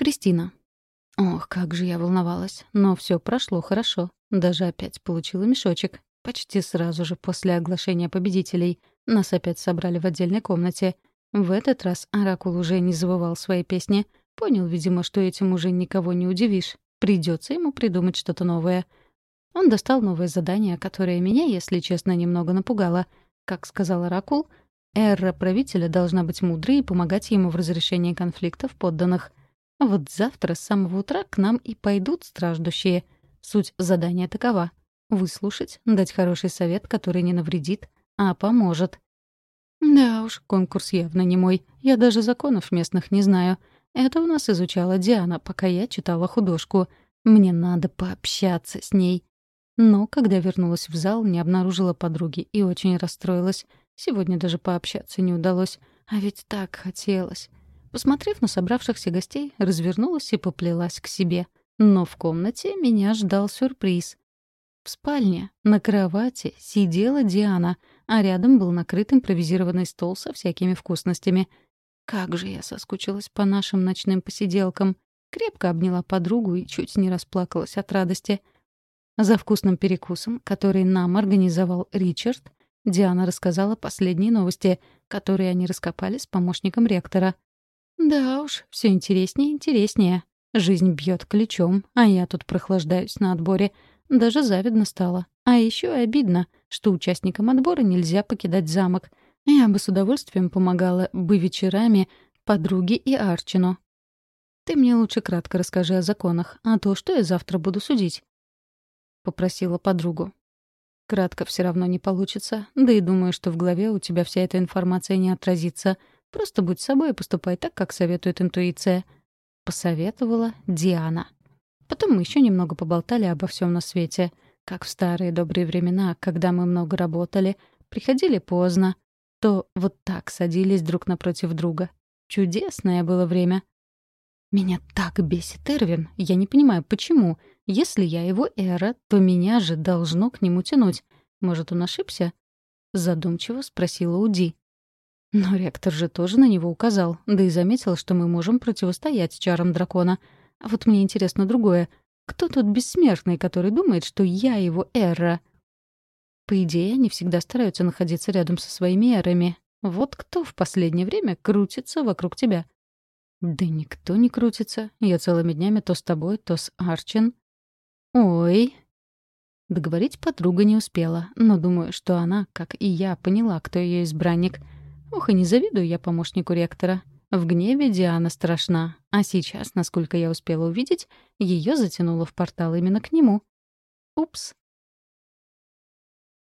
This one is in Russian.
Кристина. Ох, как же я волновалась. Но все прошло хорошо. Даже опять получила мешочек. Почти сразу же после оглашения победителей. Нас опять собрали в отдельной комнате. В этот раз Оракул уже не забывал свои песни. Понял, видимо, что этим уже никого не удивишь. Придется ему придумать что-то новое. Он достал новое задание, которое меня, если честно, немного напугало. Как сказал Оракул, эра правителя должна быть мудрой и помогать ему в разрешении конфликтов подданных. Вот завтра с самого утра к нам и пойдут страждущие. Суть задания такова — выслушать, дать хороший совет, который не навредит, а поможет. Да уж, конкурс явно не мой. Я даже законов местных не знаю. Это у нас изучала Диана, пока я читала художку. Мне надо пообщаться с ней. Но, когда вернулась в зал, не обнаружила подруги и очень расстроилась. Сегодня даже пообщаться не удалось. А ведь так хотелось. Посмотрев на собравшихся гостей, развернулась и поплелась к себе. Но в комнате меня ждал сюрприз. В спальне, на кровати, сидела Диана, а рядом был накрыт импровизированный стол со всякими вкусностями. Как же я соскучилась по нашим ночным посиделкам. Крепко обняла подругу и чуть не расплакалась от радости. За вкусным перекусом, который нам организовал Ричард, Диана рассказала последние новости, которые они раскопали с помощником ректора — да уж, все интереснее и интереснее. Жизнь бьет ключом, а я тут прохлаждаюсь на отборе. Даже завидно стало. А еще обидно, что участникам отбора нельзя покидать замок. Я бы с удовольствием помогала бы вечерами подруге и Арчину. Ты мне лучше кратко расскажи о законах, а то что я завтра буду судить? Попросила подругу. Кратко все равно не получится, да и думаю, что в голове у тебя вся эта информация не отразится — Просто будь собой и поступай так, как советует интуиция», — посоветовала Диана. Потом мы еще немного поболтали обо всем на свете, как в старые добрые времена, когда мы много работали, приходили поздно, то вот так садились друг напротив друга. Чудесное было время. Меня так бесит Эрвин, я не понимаю, почему. Если я его эра, то меня же должно к нему тянуть. Может, он ошибся? Задумчиво спросила Уди. Но ректор же тоже на него указал, да и заметил, что мы можем противостоять чарам дракона. А вот мне интересно другое. Кто тот бессмертный, который думает, что я его эра? По идее, они всегда стараются находиться рядом со своими эрами. Вот кто в последнее время крутится вокруг тебя? Да никто не крутится. Я целыми днями то с тобой, то с Арчин. Ой. Договорить подруга не успела, но думаю, что она, как и я, поняла, кто ее избранник — Ох, и не завидую я помощнику ректора. В гневе Диана страшна, а сейчас, насколько я успела увидеть, ее затянуло в портал именно к нему. Упс.